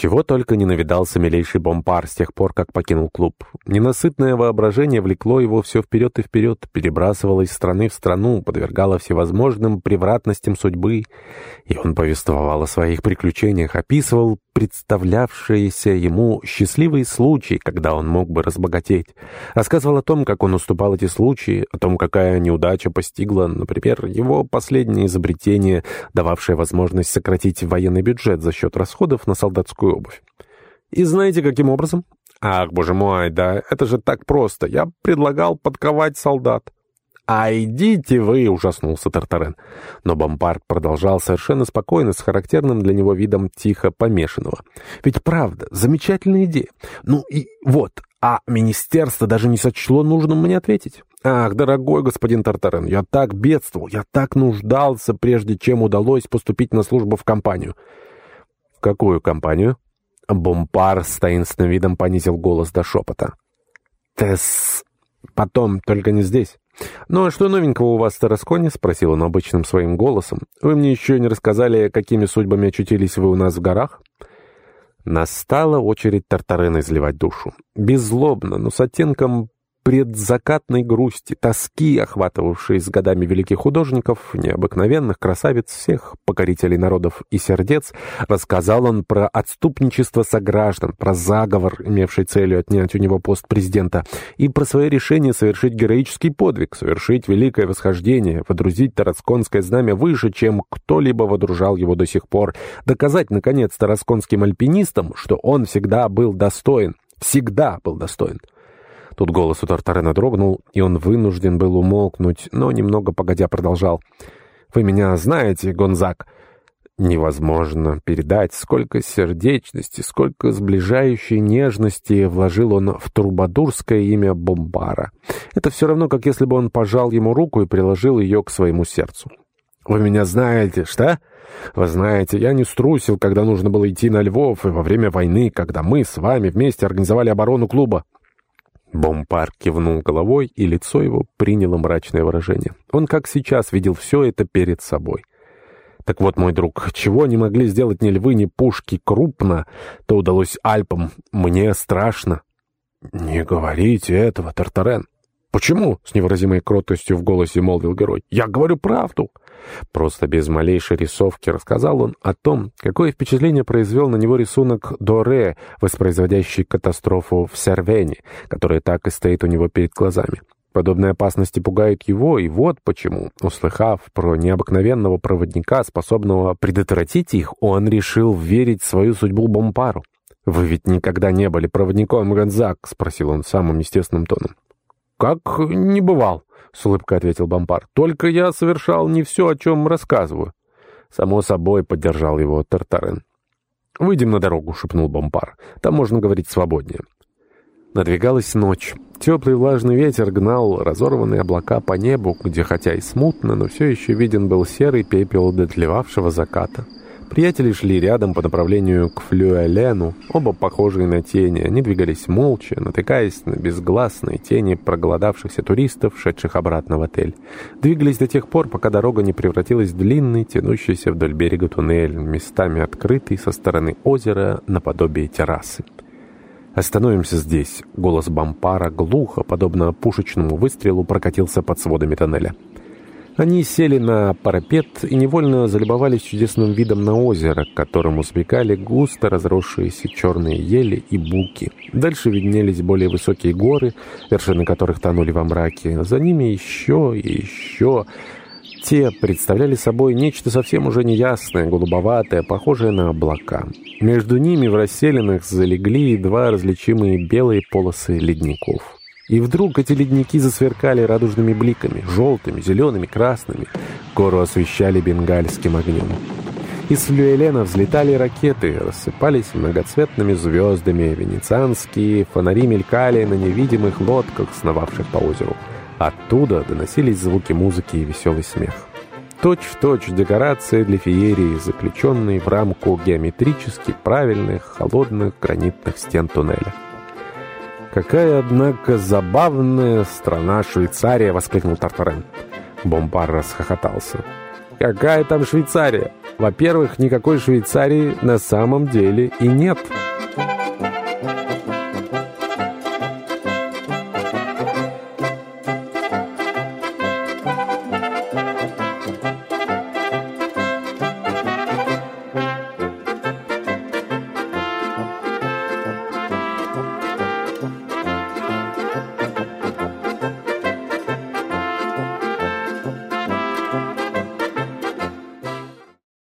Чего только не навидался милейший бомбар с тех пор, как покинул клуб. Ненасытное воображение влекло его все вперед и вперед, перебрасывало из страны в страну, подвергало всевозможным превратностям судьбы. И он повествовал о своих приключениях, описывал представлявшиеся ему счастливые случаи, когда он мог бы разбогатеть. Рассказывал о том, как он уступал эти случаи, о том, какая неудача постигла, например, его последнее изобретение, дававшее возможность сократить военный бюджет за счет расходов на солдатскую обувь. И знаете, каким образом? Ах, боже мой, да это же так просто. Я предлагал подковать солдат. «А идите вы!» — ужаснулся Тартарен. Но Бомбард продолжал совершенно спокойно, с характерным для него видом тихо помешанного. «Ведь правда, замечательная идея. Ну и вот, а министерство даже не сочло нужным мне ответить. Ах, дорогой господин Тартарен, я так бедствовал, я так нуждался, прежде чем удалось поступить на службу в компанию». «В какую компанию?» Бомпар с таинственным видом понизил голос до шепота. «Тесс... Потом, только не здесь». «Ну а что новенького у вас в Тарасконе?» — спросил он обычным своим голосом. «Вы мне еще не рассказали, какими судьбами очутились вы у нас в горах?» Настала очередь Тартарена изливать душу. Беззлобно, но с оттенком предзакатной грусти, тоски, охватывавшей с годами великих художников, необыкновенных красавиц всех покорителей народов и сердец, рассказал он про отступничество сограждан, про заговор, имевший целью отнять у него пост президента, и про свое решение совершить героический подвиг, совершить великое восхождение, водрузить Тарасконское знамя выше, чем кто-либо водружал его до сих пор, доказать, наконец, тарасконским альпинистам, что он всегда был достоин, всегда был достоин. Тут голос у Тартарена дрогнул, и он вынужден был умолкнуть, но немного погодя продолжал. «Вы меня знаете, Гонзак?» Невозможно передать, сколько сердечности, сколько сближающей нежности вложил он в трубадурское имя Бомбара. Это все равно, как если бы он пожал ему руку и приложил ее к своему сердцу. «Вы меня знаете, что?» «Вы знаете, я не струсил, когда нужно было идти на Львов, и во время войны, когда мы с вами вместе организовали оборону клуба. Бомпар кивнул головой, и лицо его приняло мрачное выражение. Он, как сейчас, видел все это перед собой. Так вот, мой друг, чего не могли сделать ни львы, ни пушки крупно, то удалось Альпам. Мне страшно. Не говорите этого, Тартарен. Почему? С невыразимой кротостью в голосе молвил герой. Я говорю правду. Просто без малейшей рисовки рассказал он о том, какое впечатление произвел на него рисунок Доре, воспроизводящий катастрофу в Сервене, которая так и стоит у него перед глазами. Подобные опасности пугают его, и вот почему, услыхав про необыкновенного проводника, способного предотвратить их, он решил верить свою судьбу Бомпару. «Вы ведь никогда не были проводником, Гонзак?» — спросил он самым естественным тоном. «Как не бывал?» — с улыбкой ответил Бомпар. «Только я совершал не все, о чем рассказываю». «Само собой», — поддержал его Тартарен. «Выйдем на дорогу», — шепнул Бомпар. «Там можно говорить свободнее». Надвигалась ночь. Теплый влажный ветер гнал разорванные облака по небу, где хотя и смутно, но все еще виден был серый пепел дотлевавшего заката. Приятели шли рядом по направлению к Флюэлену, оба похожие на тени. Они двигались молча, натыкаясь на безгласные тени проголодавшихся туристов, шедших обратно в отель. Двигались до тех пор, пока дорога не превратилась в длинный, тянущийся вдоль берега туннель, местами открытый со стороны озера наподобие террасы. «Остановимся здесь!» — голос Бампара глухо, подобно пушечному выстрелу, прокатился под сводами тоннеля. Они сели на парапет и невольно залюбовались чудесным видом на озеро, к которому сбегали густо разросшиеся черные ели и буки. Дальше виднелись более высокие горы, вершины которых тонули во мраке. За ними еще и еще... Те представляли собой нечто совсем уже неясное, голубоватое, похожее на облака. Между ними в расселенных залегли два различимые белые полосы ледников. И вдруг эти ледники засверкали радужными бликами, желтыми, зелеными, красными. Гору освещали бенгальским огнем. Из флюэлена взлетали ракеты, рассыпались многоцветными звездами. Венецианские фонари мелькали на невидимых лодках, сновавших по озеру. Оттуда доносились звуки музыки и веселый смех. Точь-в-точь точь декорации для феерии, заключенные в рамку геометрически правильных, холодных гранитных стен туннеля. «Какая, однако, забавная страна Швейцария!» — воскликнул Тартарен. Бомбар расхохотался. «Какая там Швейцария? Во-первых, никакой Швейцарии на самом деле и нет.